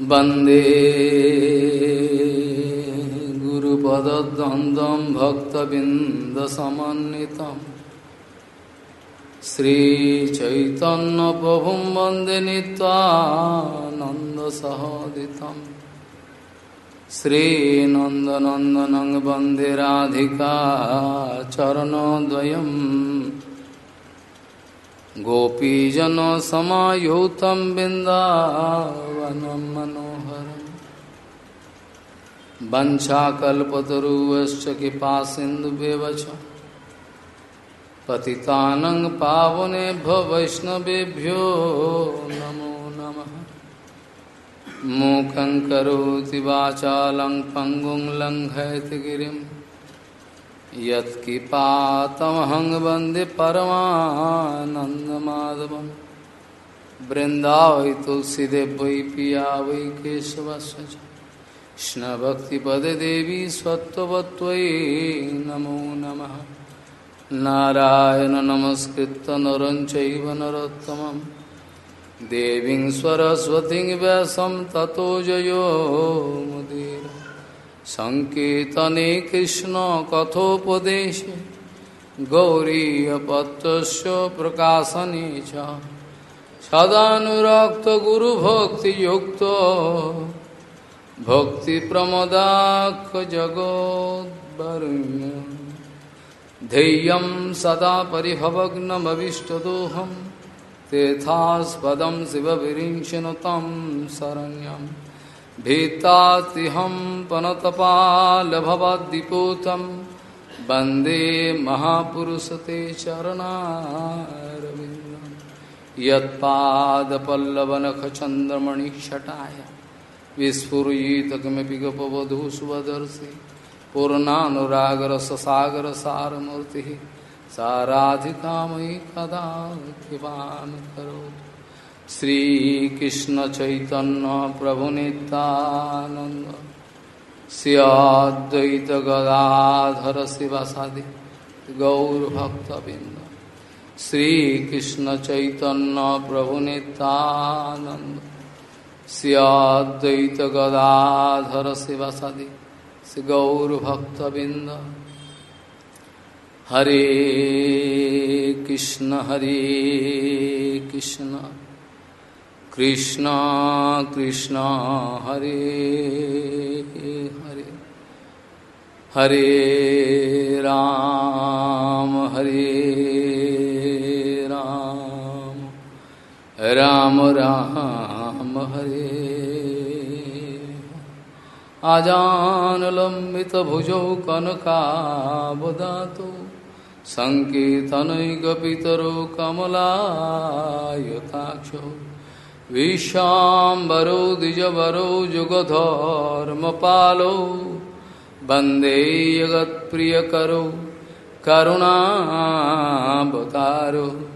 वंदे गुरुपदद्वन्द्वं भक्तबिन्दसमन्वितम् श्रीचैतन्यप्रभुं वंदे नीत्वानन्दसहोदितं श्रीनन्दनन्दनं वंदे राधिका चरणोद्वयम् गोपीजनसमायुतं बिन्दावनं मनोहरम् वञ्चाकल्पतरुवश्च कृपासिन्धुभ्येव च। पतितानं पावनेभ्यो वैष्णवेभ्यो नमो नमः। मूकं करोति वाचालं पङ्गुं लङ्घयति गिरिम् यत्किपातमहं वंदे परमानन्दमाधवं वृन्दावै तुलसीदेव वै पिया वै केशवस्य च कृष्णभक्तिपदे देवी स्वत्ववत्त्वयि नमो नमः नारायण नमस्कृत्य नरं चैव नरोत्तमं देवीं सरस्वतीं व्यासं ततो जयो मुदीर। सङ्कीर्तने कृष्णकथोपदेशे, गौरीयपत्रस्य प्रकाशने सदानुरक्तगुरुभक्तियुक्तो भक्तिप्रमदाखजगोद्वरुण्य धैर्यं सदा परिभवग्नमविष्टदोहं शिवविरिञ्चनुतं शरण्यम् भीतातिहं पनतपालभवद्दिपूतं। वंदे महापुरुषते चरणारविन्दं। यत्पादपल्लवनखचन्द्रमणिक्षटाय विस्फुरित किमपि गपवधू स्वदर्शि पूर्णानुरागरससागरसारमूर्तिः साराधिकामयि कदा कृपां करोतु श्रीकृष्ण चैतन्य प्रभु नित्यानंद गौरभक्तबिंद श्रीकृष्ण चैतन्य प्रभु नित्यानंद सियाद्वैत गदाधर शिवासादि श्री गौरभक्तबिंद हरे कृष्ण हरे कृष्ण। कृष्ण कृष्ण, हरे हरे। हरे राम, हरे राम राम हरे। आजानुलम्बितभुजौ कनकावदातु सङ्कीर्तनैकपितरो कमलायताक्षौ। विश्वाम्बरो द्विजवरो जुगधर्मपालो। वंदे जगत्प्रियकरो करुणावतारो।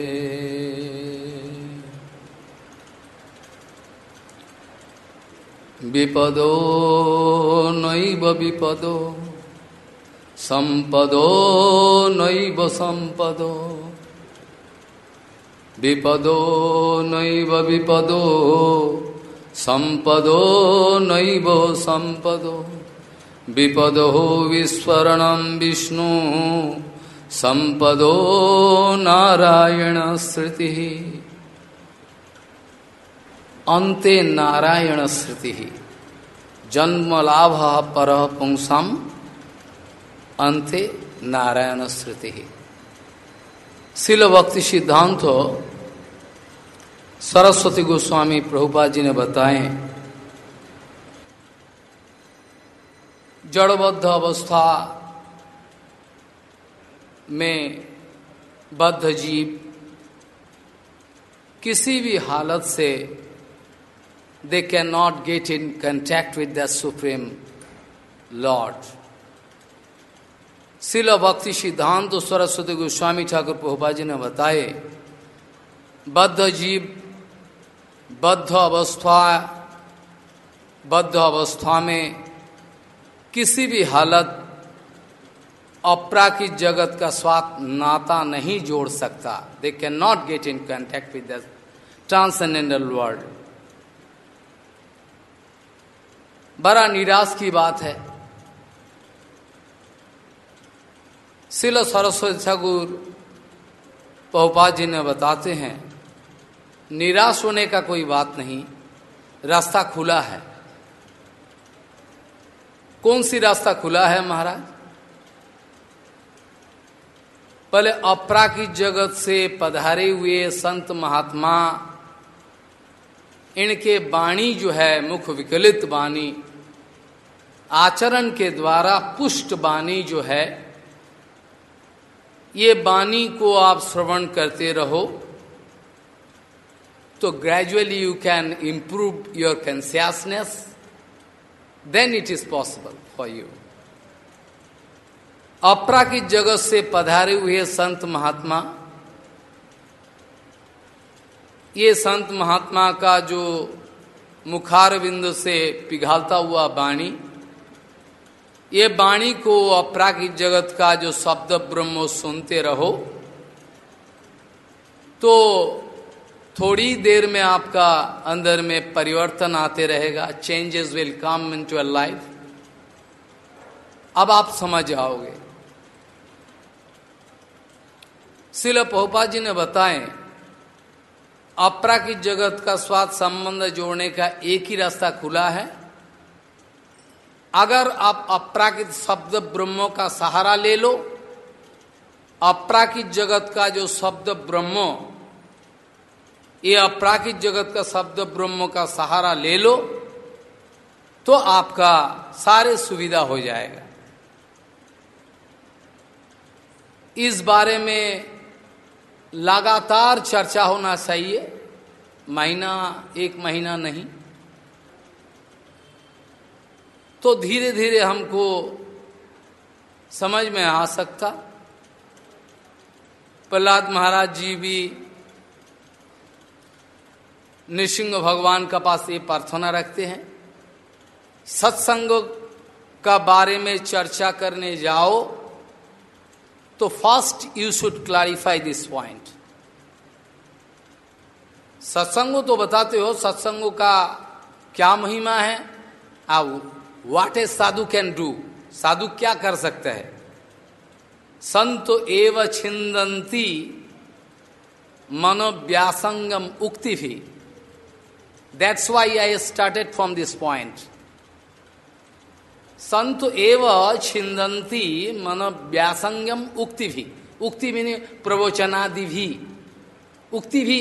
विपदो नैव विपदो। सम्पदो नैव सम्पदो विपदो नैव विपदो। सम्पदो नैव सम्पदो विपदो विस्मरणं विष्णु। संपदो नारायण श्रुति। अंते नारायण श्रुति। जन्म लाभ पर पुंसम अंते नारायण श्रुति। शिल भक्ति सिद्धांत सरस्वती गोस्वामी प्रभुपाद जी ने बताए, जड़बद्ध अवस्था में बद्ध जीव किसी भी हालत से can not get in contact with the supreme lord Srila Bhaktisiddhanta Saraswati Goswami Thakur Prabhupada ji ने बताए, बद्ध जीव, बद्ध अवस्था बद्ध अवस्था में किसी भी हालत अपराकित जगत का स्वाद नाता नहीं जोड़ सकता। They can not get in contact with the transcendental world बड़ा निराश की बात है। शिल सरस्वती ठाकुर पहुपा जी ने बताते हैं, निराश होने का कोई बात नहीं, रास्ता खुला है। कौन सी रास्ता खुला है महाराज? पहले अपराकित जगत से पधारे हुए संत महात्मा, इनके वाणी जो है मुख विकलित वाणी आचरण के द्वारा पुष्ट वाणी जो है, ये वाणी को आप श्रवण करते रहो तो gradually you can improve your consciousness then it is possible for you अपरा अपराकित जगत से पधारे हुए संत महात्मा, ये संत महात्मा का जो मुखार बिंदु से पिघालता हुआ वाणी ये वाणी को अपराकित जगत का जो शब्द ब्रह्म सुनते रहो तो थोड़ी देर में आपका अंदर में परिवर्तन आते रहेगा changes will come in to life अब आप समझ जाओगे। शिल पहुपा जी ने बताए अपराकित जगत का स्वाद संबंध जोड़ने का एक ही रास्ता खुला है अगर आप अपराकित शब्द ब्रह्मों का सहारा ले लो, अपराकित जगत का जो शब्द ब्रह्मो, ये अपराकित जगत का शब्द ब्रह्म का सहारा ले लो तो आपका सारे सुविधा हो जाएगा। इस बारे में लगातार चर्चा होना चाहिए, महीना, एक महीना नहीं। तो धीरे धीरे हमको समझ में आ सकता। प्रहलाद महाराज जी भी नृसिंह भगवान का पास ये प्रार्थना रखते हैं, सत्संग का बारे में चर्चा करने जाओ तो first you should clarify this point सत्संग तो बताते हो, सत्संग का क्या महिमा है? अब वाट ए साधु कैन डू साधु क्या कर सकते हैं? संत एव छिंदंती मनोव्यासंगम उक्ति भी। That's why I started from this point. संत एव छिंदी मनोव्यासंगम उक्ति भी। उक्ति भी प्रवचनादि भी। उक्ति भी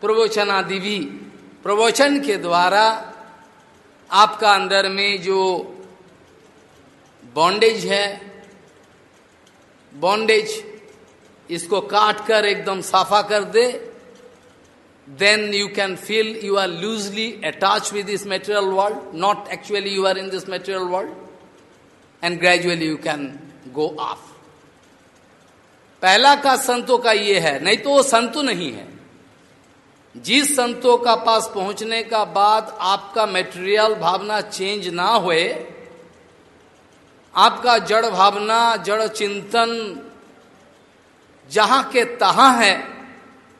प्रवचनादि भी। प्रवचन के द्वारा आपका अंदर में जो बॉन्डेज है बॉन्डेज इसको काट कर एकदम साफा कर दे then you can feel you are loosely attach with this material world not actually you are in this material world and gradually you can go off पहला का संतों का ये है, नहीं तो वो संतो नहीं है। जिस संतों का पास पहुँचने का बाद आपका मेटेरियल भावना चेंज ना हुए, आपका जड़ भावना, जड़ चिंतन जहाँ के तहा है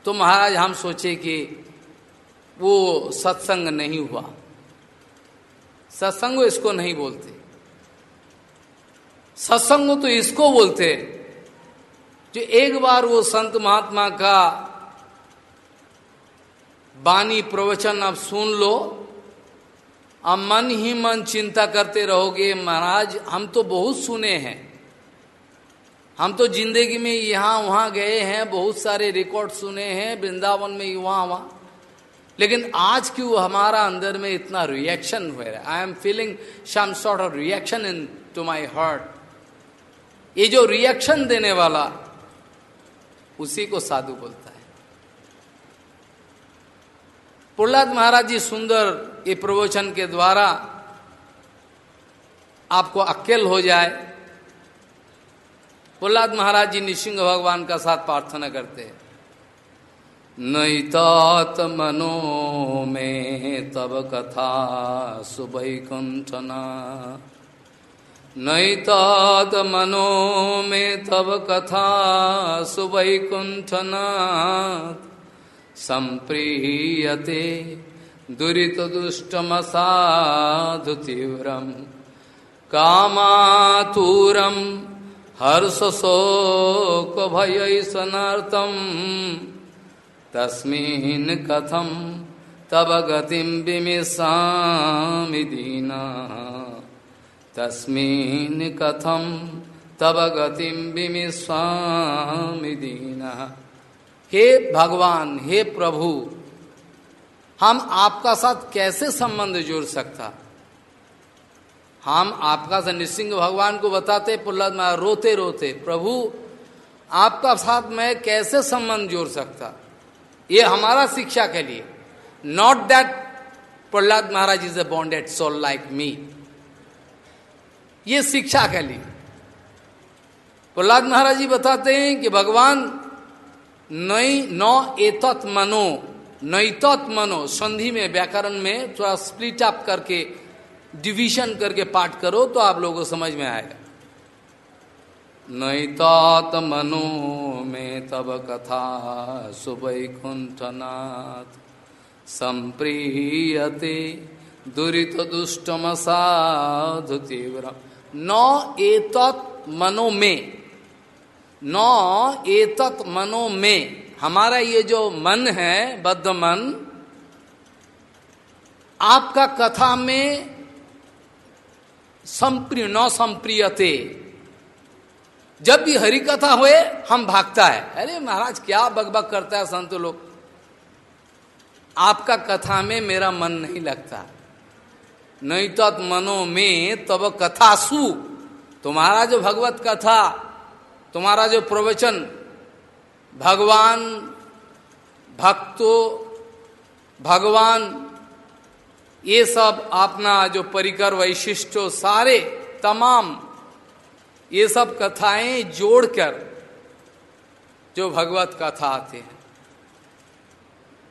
तो महाराज हम सोचे कि वो सत्संग नहीं हुआ। सत्संग इसको नहीं बोलते। सत्संग तो इसको बोलते, जो एक बार वो संत महात्मा का बानी प्रवचन अब सुन लो। अब मन ही मन चिंता करते रहोगे, महाराज, हम तो बहुत सुने हैं। हम तो ज़िंदगी में यहाँ वहाँ गए हैं, बहुत सारे रिकॉर्ड सुने हैं, वृंदावन में वहाँ वहाँ। लेकिन आज क्यों हमारा अंदर में इतना रिएक्शन हुआ है? I am feeling some sort of reaction in to my heart ये जो रिएक्शन देने वाला, उसी को साधु बोलता है। प्रहलाद महाराज जी सुंदर ये प्रवचन के द्वारा आपको अकेल हो जाए। प्रहलाद महाराज जी निशिंग भगवान का साथ प्रार्थना करते हैं। नैतात मनो में तब कथा सुबैकुंठना नैतात मनो में तब कथा सुबैकुंठना संप्रीयते दुरीत दुष्टमसाधु तीव्रम कामातूरम हर्षशोक भय सनातम तस्मिन् कथम तब गतिम दीना। तस्मिन् कथम तब गतिम दीना। हे भगवान, हे प्रभु, हम आपका साथ कैसे संबंध जोड़ सकता? हम आपका से नृसिंह भगवान को बताते, प्रहलाद महाराज रोते रोते, प्रभु, आपका साथ मैं कैसे संबंध जोड़ सकता? ये हमारा शिक्षा के लिए। Not that Prahlad Maharaj is a bonded soul like me ये शिक्षा के लिए। प्रहलाद महाराज जी बताते हैं कि भगवान नई नौ एतत मनो नैतत मनो, संधि में, व्याकरण में थोड़ा स्प्लिट अप करके डिवीज़न करके पाठ करो तो आप लोगों को समझ में आएगा। नैतात मनो में तब कथा सुवैकुंठनाथ, संप्रीयते दुरित दुष्टम साधु तीव्र। न एतत् मनो में न एतत् मनो में। हमारा ये जो मन है, बद्ध मन, आपका कथा में संप्रिय, न संप्रियते। जब भी हरि कथा हुए, हम भागता है। अरे महाराज, क्या बकबक करता है संत लोग? आपका कथा में मेरा मन नहीं लगता। नहीं तो मनो में, तब कथा सु तुम्हारा जो भगवत कथा तुम्हारा जो प्रवचन, भगवान, भक्तो, भगवान, ये सब अपना जो परिकर वैशिष्ट, सारे, तमाम, ये सब कथाएँ जोड़कर जो भगवत कथा आते हैं।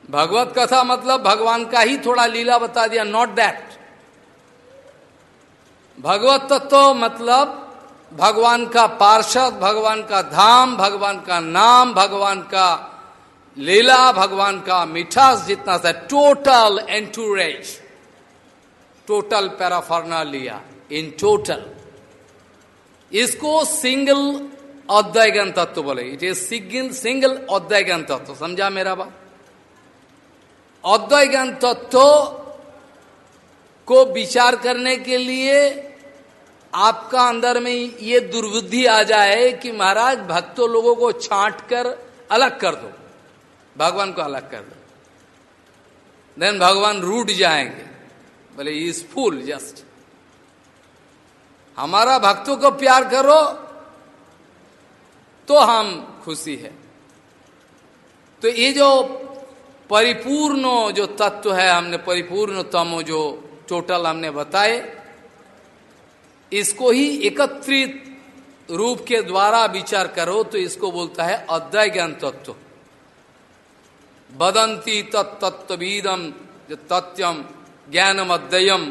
भगवत कथा मतलब भगवान का ही थोड़ा लीला बता दिया नॉट दैट भगवत तत्व तो मतलब भगवान का पार्षद, भगवान का धाम, भगवान का नाम, भगवान का लीला, भगवान का मिठास जितना सा टोटल एंटूरेज टोटल पैराफर्ना लिया इन टोटल इसको सिंगल अध्याय तत्व बोले। इट इज़ सिंगल सिंगल अध्याय तत्व। समझा मेरा बात अद्वैय तत्व को विचार करने के लिए आपका अंदर में ये दुर्बुद्धि आ जाए कि महाराज, भक्तों लोगों को छांट कर अलग कर दो। भगवान को अलग कर दो। देन भगवान रूट जाएँगे। बोले इज़ फुल जस्ट हमारा भक्तों को प्यार करो तो हम खुशी है। तो ये जो परिपूर्ण जो तत्व है, हमने परिपूर्ण तम जो टोटल हमने बताए इसको ही एकत्रित रूप के द्वारा विचार करो तो इसको बोलता है अद्वय ज्ञान तत्व बदंती तत्तत्वीदम तत्यम ज्ञानम अद्वयम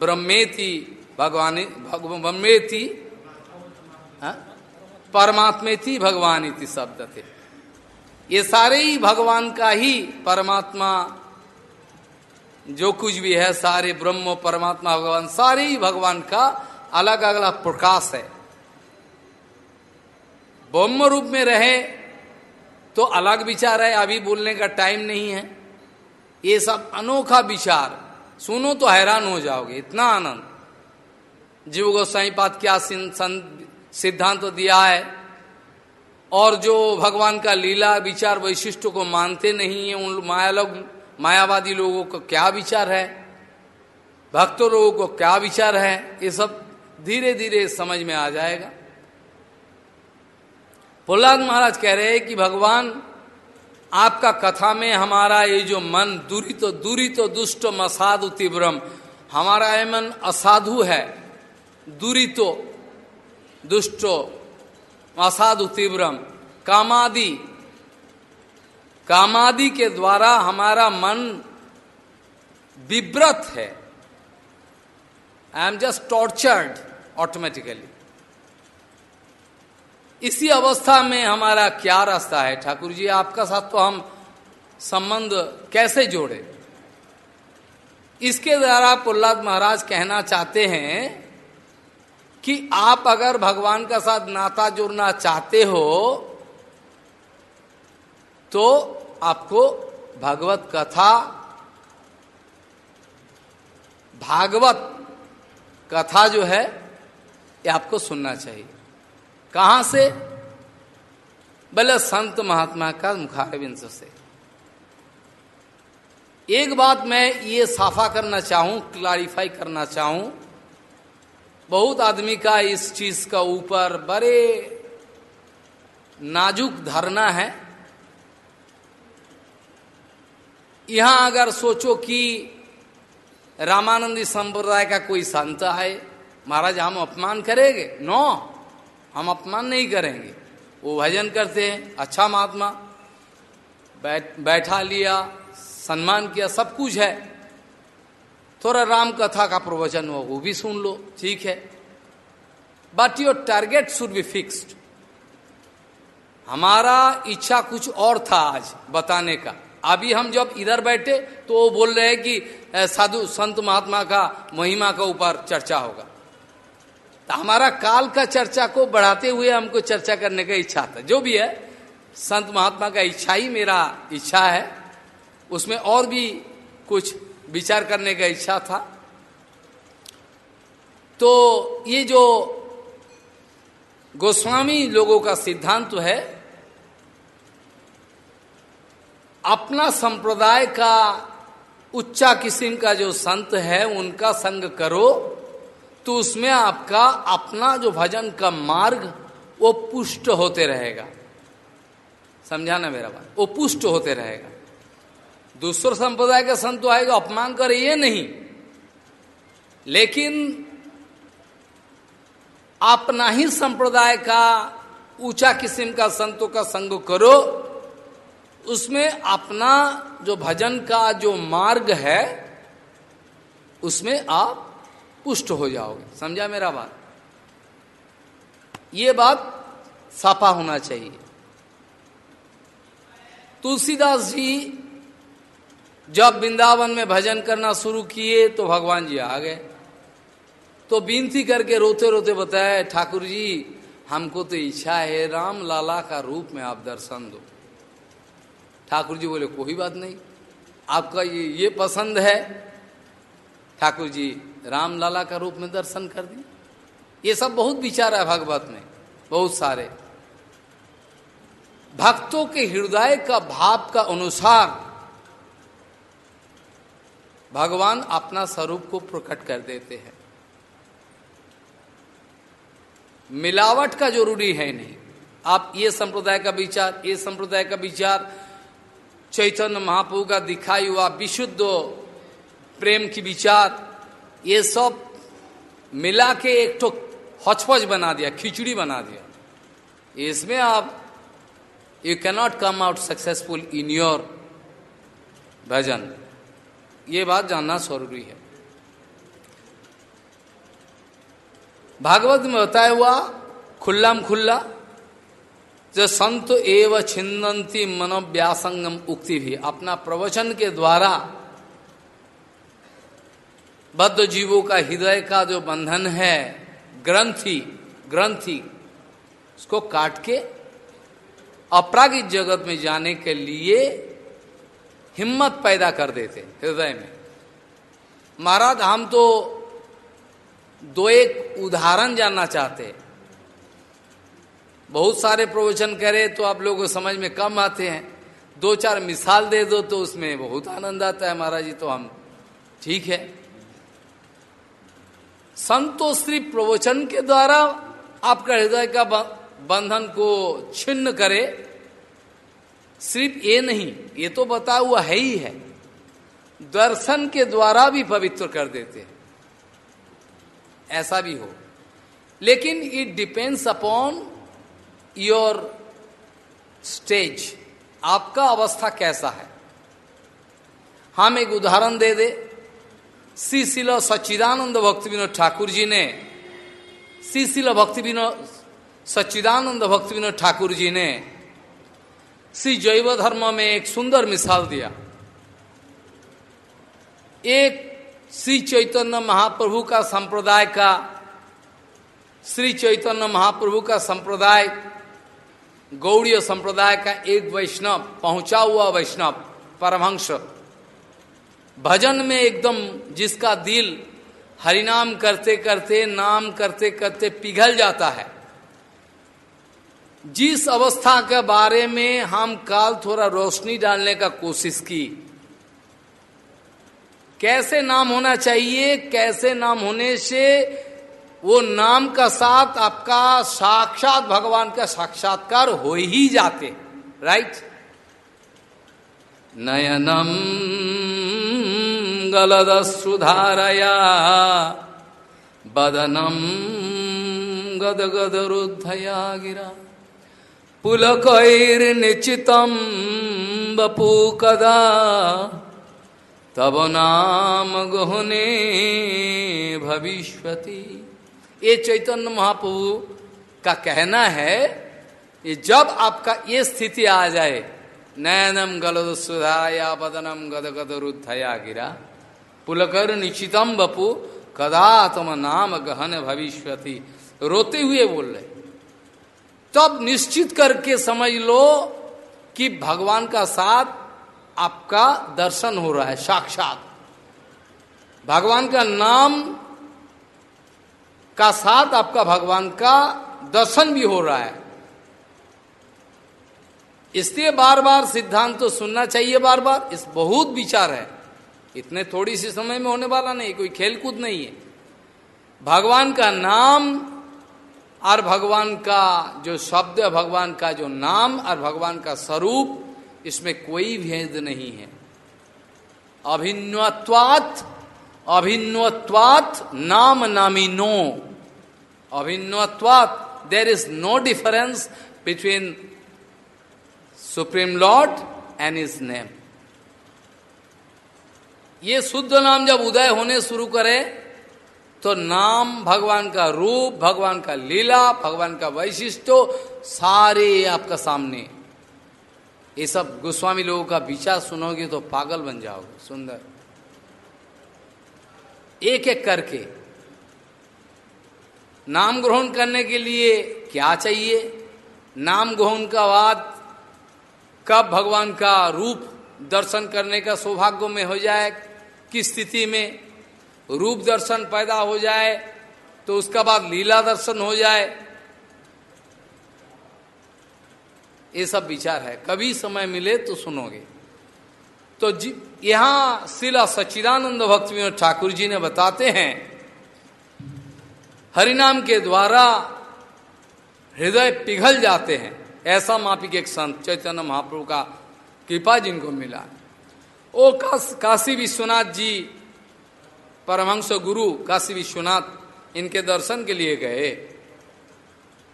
ब्रह्मेति भगवान ब्रह्मेति हाँ? थी भगवान इति शब्द थे ये सारे ही भगवान का ही परमात्मा जो कुछ भी है, सारे ब्रह्म, परमात्मा, भगवान, सारे ही भगवान का अलग अलग प्रकाश है। ब्रह्म रूप में रहे तो अलग विचार है, अभी बोलने का टाइम नहीं है। ये सब अनोखा विचार। सुनो तो हैरान हो जाओगे, इतना आनंद। जीव गोसाई पात क्या सिद्धांत तो दिया है। और जो भगवान का लीला विचार वैशिष्ट को मानते नहीं है, उन माया लोग मायावादी लोगों का क्या विचार है? भक्तों लोगों को क्या विचार है? ये सब धीरे धीरे समझ में आ जाएगा। प्रहलाद महाराज कह रहे हैं कि भगवान, आपका कथा में हमारा ये जो मन दूरी तो दूरी तो दुष्ट मसाधु तीव्रम, हमारा ये मन असाधु है। दूरी तो दुष्टो, असाधु, तीव्रम, कामादि कामादि के द्वारा हमारा मन विव्रत है। I am just tortured automatically इसी अवस्था में हमारा क्या रास्ता है? ठाकुर जी, आपका साथ तो हम संबंध कैसे जोड़े? इसके द्वारा प्रहलाद महाराज कहना चाहते हैं कि आप अगर भगवान का साथ नाता जोड़ना चाहते हो तो आपको भगवत कथा, भागवत कथा जो है ये आपको सुनना चाहिए। कहाँ से? बोले, संत महात्मा का मुखारविंश से। एक बात मैं ये साफा करना चाहूँ क्लारिफाई करना चाहूँ। बहुत आदमी का इस चीज़ का ऊपर बड़े नाजुक धरना है। यहाँ अगर सोचो कि रामानंदी संप्रदाय का कोई संत है महाराज, हम अपमान करेंगे? नो हम अपमान नहीं करेंगे। वो भजन करते हैं अच्छा महात्मा, बैठ, बैठा लिया, सम्मान किया, सब कुछ है। थोड़ा राम कथा का प्रवचन हो, वो भी सुन लो, ठीक है। But your target should be fixed हमारा इच्छा कुछ और था आज बताने का। अभी हम जब इधर बैठे तो वो बोल रहे हैं कि साधु, संत महात्मा का महिमा का ऊपर चर्चा होगा। तो हमारा काल का चर्चा को बढ़ाते हुए हमको चर्चा करने का इच्छा था। जो भी है, संत महात्मा का इच्छा ही मेरा इच्छा है। उसमें और भी कुछ विचार करने का इच्छा था। तो ये जो गोस्वामी लोगों का सिद्धांत है, अपना संप्रदाय का उच्चा किस्म का जो संत है, उनका संग करो। तो उसमें आपका अपना जो भजन का मार्ग, वो पुष्ट होते रहेगा। समझाना मेरा बात? वो पुष्ट होते रहेगा। दूसरे संप्रदाय का संत तो आएगा, अपमान करे, ये नहीं। लेकिन अपना ही संप्रदाय का, ऊँचा किस्म का संतों का संग करो। उसमें अपना जो भजन का जो मार्ग है, उसमें आप पुष्ट हो जाओगे। समझा मेरा बात? ये बात साफा होना चाहिए। तुलसीदास जी, जब वृंदावन में भजन करना शुरू किए तो भगवान जी आ गए। तो बिनती करके रोते रोते बताए ठाकुर जी, हमको तो इच्छा है राम लाला का रूप में आप दर्शन दो। ठाकुर जी बोले, कोई बात नहीं, आपका ये ये पसंद है? ठाकुर जी राम लाला का रूप में दर्शन कर दी ये सब बहुत विचार है भागवत में, बहुत सारे। भक्तों के हृदय का भाव का अनुसार भगवान अपना स्वरूप को प्रकट कर देते हैं। मिलावट का ज़रूरी है नहीं। आप ये संप्रदाय का विचार, ये संप्रदाय का विचार, चैतन्य महाप्रभु का दिखाई हुआ विशुद्ध प्रेम की विचार ये सब मिला के एक तो हचपच बना दिया, खिचड़ी बना दिया। इसमें आप you cannot come out successful in your bhajan. ये बात जानना ज़रूरी है। भागवत में बताया हुआ खुल्लाम खुल्ला, जो संत एव छिन्नती मनोव्यासंगम उक्ति भी, अपना प्रवचन के द्वारा बद्ध जीवों का हृदय का जो बंधन है, ग्रंथि ग्रंथि, उसको काट के अपरागिक जगत में जाने के लिए हिम्मत पैदा कर देते हृदय में। महाराज, हम तो दो एक उदाहरण जानना चाहते बहुत सारे प्रवचन करे तो आप लोगों को समझ में कम आते हैं। दो चार मिसाल दे दो तो उसमें बहुत आनंद आता है महाराज जी तो हम ठीक है। संतो प्रवचन के द्वारा आपका हृदय का बंधन को छिन्न करे। सिर्फ़ ये नहीं, ये तो बता हुआ है ही है। दर्शन के द्वारा भी पवित्र कर देते हैं। ऐसा भी हो। लेकिन it depends upon your stage आपका अवस्था कैसा है? हम एक उदाहरण दे दे। श्री शिल सच्चिदानंद भक्ति विनोद ठाकुर जी ने श्री शिल भक्ति विनोद सच्चिदानंद भक्ति विनोद ठाकुर जी ने श्री जैव धर्म में एक सुंदर मिसाल दिया। एक श्री चैतन्य महाप्रभु का संप्रदाय का, श्री चैतन्य महाप्रभु का संप्रदाय, गौड़ीय संप्रदाय का एक वैष्णव, पहुँचा हुआ वैष्णव, परमहंस। भजन में एकदम जिसका दिल हरिनाम करते करते, नाम करते करते पिघल जाता है। जिस अवस्था के बारे में हम काल थोड़ा रोशनी डालने का कोशिश की, कैसे नाम होना चाहिए, कैसे नाम होने से वो नाम का साथ आपका साक्षात भगवान का साक्षात्कार हो ही जाते राइट नयनम गलदश्रुधारया बदनम गदगदरुद्धया गिरा पुलकैर्निचितं बपू कदा तब नाम गहने भविष्यति। ये चैतन्य महाप्रभु का कहना है ये जब आपका ये स्थिति आ जाए नयनम गलद सुधाया बदनम गद गद रुद्धया गिरा पुलकर निश्चितम बपू, कदा तुम नाम गहन भविष्यति। रोते हुए बोल रहे। तब निश्चित करके समझ लो कि भगवान का साथ आपका दर्शन हो रहा है, साक्षात। भगवान का नाम का साथ आपका भगवान का दर्शन भी हो रहा है। इसलिए बार बार सिद्धांत तो सुनना चाहिए बार बार इस बहुत विचार है। इतने थोड़ी सी समय में होने वाला नहीं, कोई खेलकूद नहीं है। भगवान का नाम और भगवान का जो शब्द, भगवान का जो नाम और भगवान का स्वरूप, इसमें कोई भेद नहीं है। अभिन्वत्वात अभिन्वत्वात नाम नामिनो। अभिन्वत्वात there is no difference between supreme lord and is name ये शुद्ध नाम जब उदय होने शुरू करे तो नाम भगवान का रूप, भगवान का लीला, भगवान का वैशिष्ट सारे आपका सामने। ये सब गोस्वामी लोगों का विचार सुनोगे तो पागल बन जाओगे, सुंदर। एक एक करके नाम ग्रहण करने के लिए क्या चाहिए? नाम ग्रहण का बाद कब भगवान का रूप दर्शन करने का सौभाग्य में हो जाए? किस स्थिति में रूप दर्शन पैदा हो जाए तो उसका बाद लीला दर्शन हो जाए। ये सब विचार है। कभी समय मिले तो सुनोगे। तो यहाँ शिला सच्चिदानंद भक्त विनोद ठाकुर जी ने बताते हैं, हरिनाम के द्वारा हृदय पिघल जाते हैं। ऐसा मापिक एक संत चैतन्य महाप्रभु का कृपा जिनको मिला। ओ काशी विश्वनाथ जी, परमहंस गुरु काशी विश्वनाथ, इनके दर्शन के लिए गए।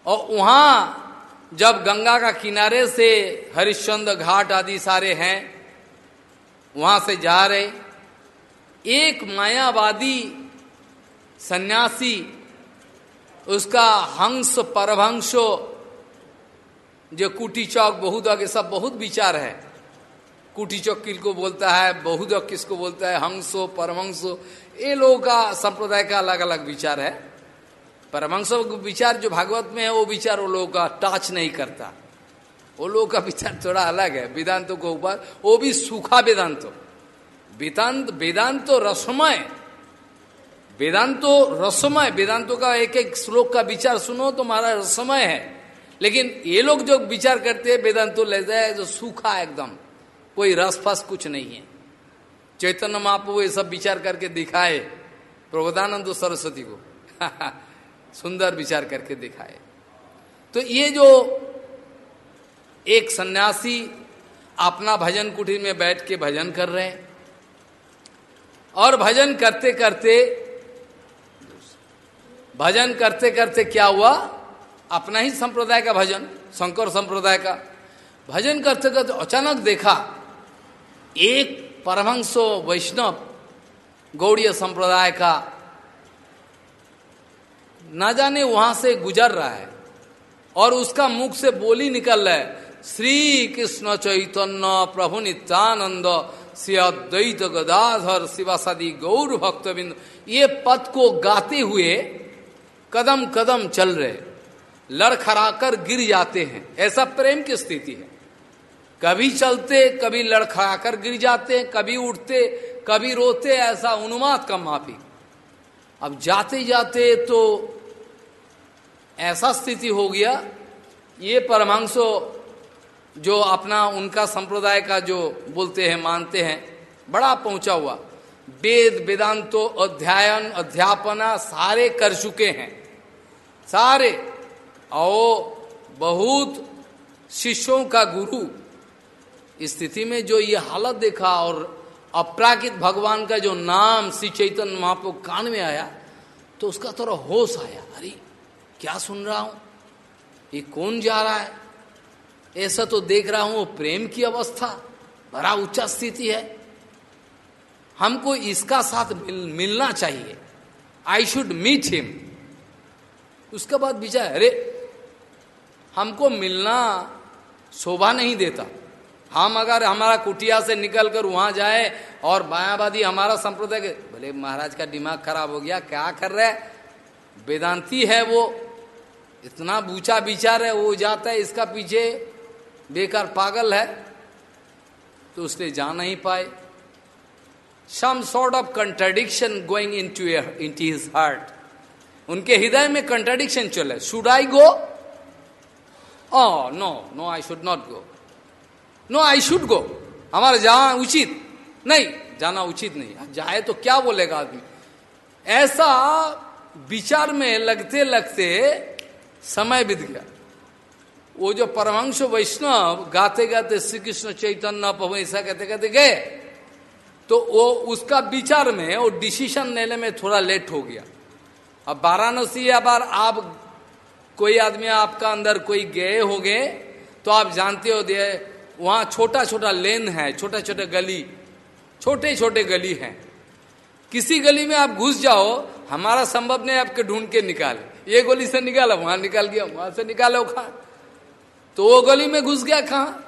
और वहाँ जब गंगा का किनारे से हरिश्चंद्र घाट आदि सारे हैं, वहाँ से जा रहे, एक मायावादी सन्यासी, उसका हंस परभंशो जो कुटी चौक बहुदक सब बहुत विचार है। कुटी चौक किसको बोलता है बहुदक किसको बोलता है, हंसो, परमहंसो, ये लोगों का संप्रदाय का अलग अलग विचार है। परमहंस विचार जो भागवत में है, वो विचार वो लोगों का टच नहीं करता। वो लोगों का विचार थोड़ा अलग है। वेदांतों के ऊपर, वो भी सूखा वेदांतो। वेदांत, वेदांतो रसमय। वेदांतो रसमय, वेदांतों का एक एक श्लोक का विचार सुनो तो हमारा रसमय है। लेकिन ये लोग जो विचार करते हैं, वेदांतो ले जाए जो सूखा एकदम। कोई रस फस कुछ नहीं है। चैतन्य महाप्रभु ये सब विचार करके दिखाए प्रबोधानंद सरस्वती को। सुंदर विचार करके दिखाए। तो ये जो एक सन्यासी अपना भजन कुटीर में बैठ के भजन कर रहे हैं, और भजन करते करते, भजन करते करते क्या हुआ? अपना ही संप्रदाय का भजन, शंकर संप्रदाय का। भजन करते करते अचानक देखा एक परमहंसो वैष्णव गौड़ीय संप्रदाय का ना जाने वहाँ से गुजर रहा है और उसका मुख से बोली निकल रहा है श्री कृष्ण चैतन्य प्रभु नित्यानंद, श्री अद्वैत गदाधर, शिवासादी गौर भक्तबिंद ये पद को गाते हुए कदम कदम चल रहे, लड़खड़ाकर गिर जाते हैं। ऐसा प्रेम की स्थिति है। कभी चलते, कभी लड़खड़ाकर गिर जाते, कभी उठते, कभी रोते, ऐसा अनुमात का माफ़ी। अब जाते जाते तो ऐसा स्थिति हो गया, ये परमांशो जो अपना उनका संप्रदाय का जो बोलते हैं, मानते हैं, बड़ा पहुँचा हुआ। वेद वेदांतो अध्ययन, अध्यापना सारे कर चुके हैं। सारे। और बहुत शिष्यों का गुरु स्थिति में जो ये हालत देखा और अपराकित भगवान का जो नाम श्री चैतन्य महाप्रभु कान में आया तो उसका थोड़ा होश आया। अरे क्या सुन रहा हूँ? ये कौन जा रहा है? ऐसा तो देख रहा हूँ प्रेम की अवस्था बड़ा ऊँचा स्थिति है। हमको इसका साथ मिल, मिलना चाहिए। आई शुड मीट हिम उसके बाद विचार अरे हमको मिलना शोभा नहीं देता। हम अगर हमारा कुटिया से निकल कर वहाँ जाए और बायाबादी हमारा संप्रदाय भले महाराज का दिमाग खराब हो गया, क्या कर रहे वेदांती है वो। इतना बूचा विचार है, वो जाता है, इसका पीछे बेकार पागल है तो उसने जा नहीं पाए। Some sort of contradiction going into into his heart उनके हृदय में कंट्राडिक्शन चले should I go oh no no I should not go no I should go हमारा जाना उचित। नहीं, जाना उचित नहीं। जाए तो क्या बोलेगा आदमी? ऐसा विचार में लगते लगते समय बीत गया। वो जो परमंश वैष्णव गाते गाते श्री कृष्ण चैतन्य प्रभु ऐसा कहते कहते गए तो वो उसका विचार में, वो डिसीशन लेने में थोड़ा लेट हो गया। अब वाराणसी या बार आप, कोई आदमी आपका अंदर कोई गए हो गए तो आप जानते हो दे वहाँ छोटा छोटा लेन है छोटा छोटा गली छोटे छोटे गली हैं। किसी गली में आप घुस जाओ, हमारा संभव नहीं आपके ढूंढ के निकाले। ये गली से निकाला, वहाँ निकाल गया, वहाँ से निकालो कहा? तो वो गली में घुस गया कहा?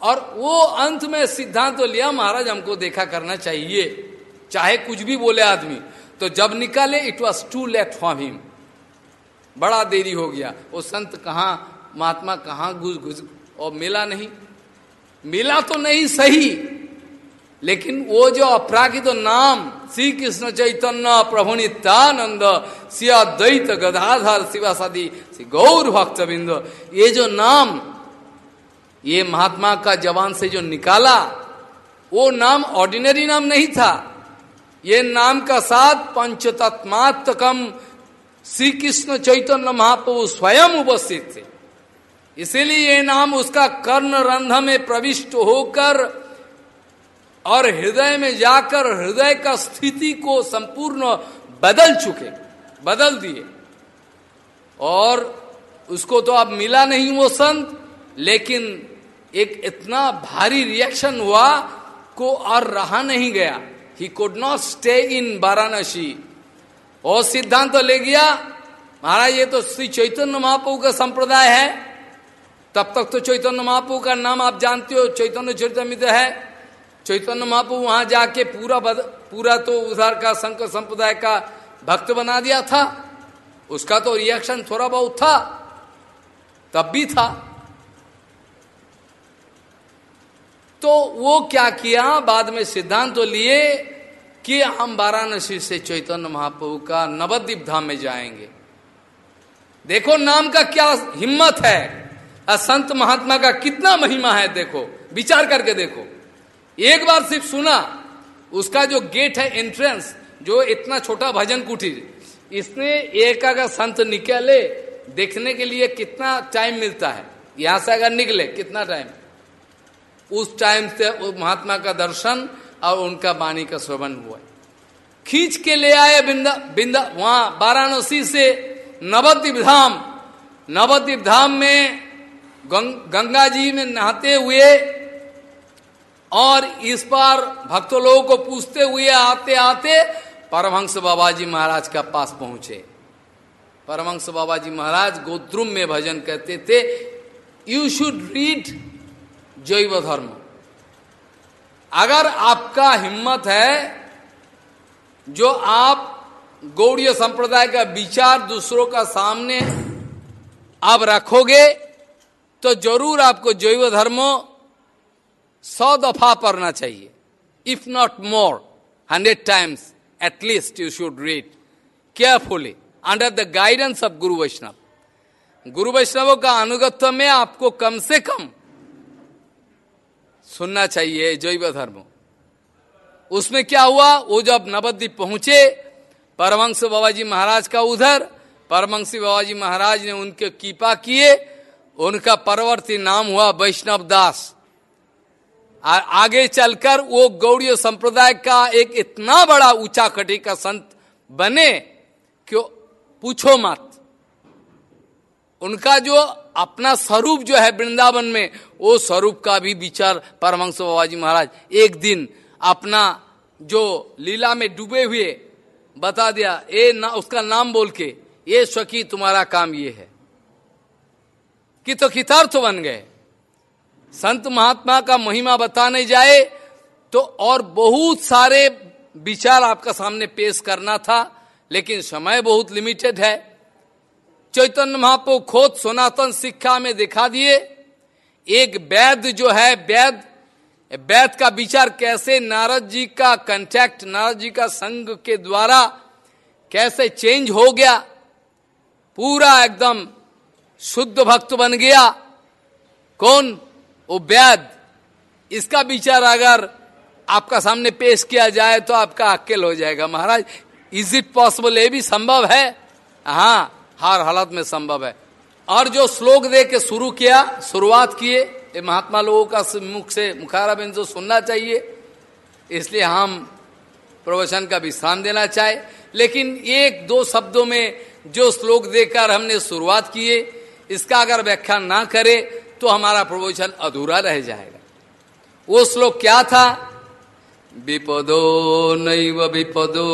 और वो अंत में सिद्धांत तो लिया, महाराज, हमको देखा करना चाहिए। चाहे कुछ भी बोले आदमी तो जब निकाले it was too late for him बड़ा देरी हो गया। वो संत कहा, महात्मा कहा घुस घुस और मिला नहीं। मिला तो नहीं सही, लेकिन वो जो अपरागित तो नाम श्री कृष्ण चैतन्य प्रभु नित्यानंद सिया द्वैत गदाधर शिवासादी, श्री गौर भक्त बिंद ये जो नाम, ये महात्मा का जवान से जो निकाला, वो नाम ऑर्डिनरी नाम नहीं था। ये नाम का साथ पंचतत्मात्मकम श्री कृष्ण चैतन्य महाप्रभु स्वयं उपस्थित थे। इसीलिए ये नाम उसका कर्ण रंध में प्रविष्ट होकर और हृदय में जाकर हृदय का स्थिति को संपूर्ण बदल चुके, बदल दिए। और उसको तो अब मिला नहीं वो संत, लेकिन एक इतना भारी रिएक्शन हुआ को और रहा नहीं गया। He could not stay in Varanasi और सिद्धांत तो ले गया, महाराज, ये तो श्री चैतन्य महाप्रभु का संप्रदाय है। तब तक तो चैतन्य महापू का नाम आप जानते हो चैतन्य चरितमित है। चैतन्य महाप्रभु वहाँ जाके पूरा बद, पूरा तो उधर का शंकर संप्रदाय का भक्त बना दिया था। उसका तो रिएक्शन थोड़ा बहुत था तब भी था। तो वो क्या किया बाद में सिद्धांत तो लिए कि हम वाराणसी से चैतन्य महाप्रभु का नवद्वीप धाम में जाएँगे। देखो नाम का क्या हिम्मत है। संत महात्मा का कितना महिमा है, देखो। विचार करके देखो। एक बार सिर्फ़ सुना, उसका जो गेट है एंट्रेंस जो इतना छोटा भजन कुटीर इसने एक अगर संत निकले, देखने के लिए कितना टाइम मिलता है। यहाँ से अगर निकले, कितना टाइम उस टाइम से महात्मा का दर्शन और उनका वाणी का श्रवण हुआ। खींच के ले आए बिंदा बिंदा, वहाँ वाराणसी से नवद्वीप धाम। नवद्वीप धाम में गंग, गंगा जी में नहाते हुए और इस पर भक्तों लोगों को पूछते हुए आते आते परमहंस बाबा जी महाराज का पास पहुँचे। परमहंस बाबा जी महाराज गोद्रुम में भजन कहते थे। यू शुड रीड जैव धर्म। अगर आपका हिम्मत है जो आप गौड़ीय संप्रदाय का विचार दूसरों का सामने आप रखोगे तो ज़रूर आपको जैव धर्मो सौ दफ़ा पढ़ना चाहिए। If not more hundred times at least you should read carefully under the guidance of guru Vaishnava guru वैष्णवों का अनुगत्व में आपको कम से कम सुनना चाहिए जैव धर्म उसमें क्या हुआ वो जब नवद्वीप पहुँचे परमंश बाबा जी महाराज का उधर परमंशी बाबा जी महाराज ने उनके कीपा किए उनका परवर्ती नाम हुआ वैष्णव दास। आगे चलकर वो गौड़ीय संप्रदाय का एक इतना बड़ा ऊँचा कटी का संत बने क्यों पूछो मत। उनका जो अपना स्वरूप जो है वृंदावन में, वो स्वरूप का भी विचार परमहंस बाबाजी महाराज एक दिन अपना जो लीला में डूबे हुए बता दिया, ए ना, उसका नाम बोल के, ये स्वकी तुम्हारा काम ये है। कि तो कितार्थ बन गए। संत महात्मा का महिमा बताने जाए तो और बहुत सारे विचार आपका सामने पेश करना था, लेकिन समय बहुत लिमिटेड है। चैतन्य महापो खोद सनातन शिक्षा में दिखा दिए। एक वैद जो है वैद वैद का विचार कैसे नारद जी का कंटेक्ट नारद जी का संग के द्वारा कैसे चेंज हो गया। पूरा एकदम शुद्ध भक्त बन गया। कौन? वो वैद इसका विचार अगर आपका सामने पेश किया जाए तो आपका अकेल हो जाएगा। महाराज इज़ इट पॉसिबल ये भी संभव है? हाँ हर हालत में संभव है। और जो श्लोक दे के शुरू किया, शुरुआत किए, ये महात्मा लोगों का मुख से मुखारा बिन जो सुनना चाहिए। इसलिए हम प्रवचन का विश्राम देना चाहे। लेकिन एक दो शब्दों में जो श्लोक देकर हमने शुरुआत किए इसका अगर व्याख्या ना करे तो हमारा प्रवचन अधूरा रह जाएगा। वो श्लोक क्या था? विपदो नैव विपदो,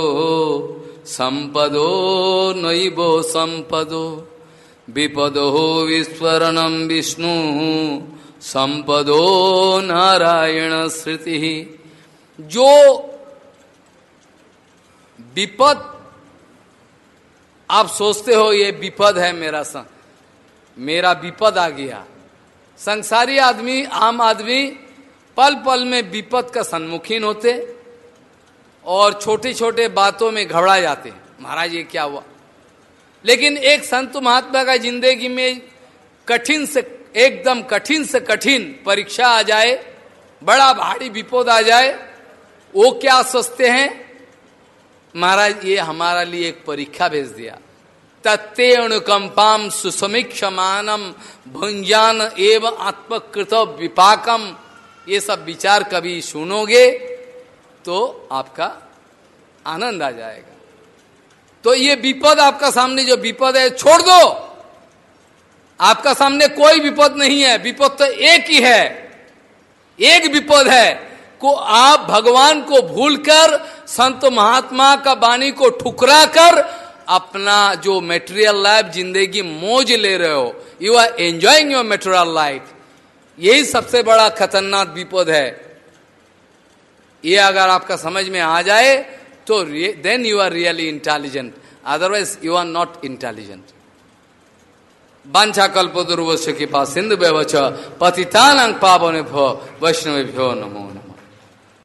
संपदो नैव संपदो। विपदो विस्वरणम विष्णु, संपदो नारायण श्रुति जो विपद, आप सोचते हो ये विपद है मेरा सन मेरा विपद आ गया। संसारी आदमी, आम आदमी पल पल में विपद का सम्मुखीन होते और छोटे छोटे बातों में घबरा जाते। महाराज, ये क्या हुआ? लेकिन एक संत महात्मा का ज़िंदगी में कठिन से, एकदम कठिन से कठिन परीक्षा आ जाए, बड़ा भारी विपद आ जाए, वो क्या सोचते हैं? महाराज, ये हमारा लिए एक परीक्षा भेज दिया। तत्ते अनुकंपाम सुसमीक्षमानम भुंजान एवं आत्मकृत विपाकम ये सब विचार कभी सुनोगे तो आपका आनंद आ जाएगा। तो ये विपद आपका सामने, जो विपद है, छोड़ दो। आपका सामने कोई विपद नहीं है, विपद तो एक ही है। एक विपद है को आप भगवान को भूलकर, संत महात्मा का वाणी को ठुकरा कर अपना जो मेटेरियल लाइफ ज़िंदगी मौज ले रहे हो you are enjoying your material life यही सबसे बड़ा खतरनाक विपद है। ये अगर आपका समझ में आ जाए तो then you are really intelligent otherwise you are not intelligent बांछा कल्प दुर्वश के पास, सिंधु व्यवच, पतितान पावन भो वैष्णव भ्यो नमो।